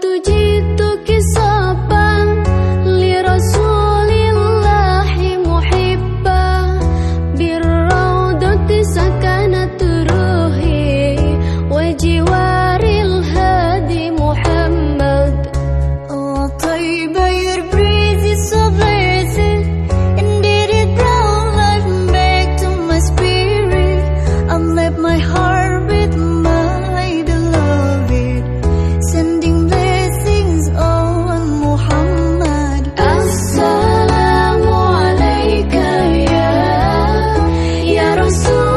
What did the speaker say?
tujuh so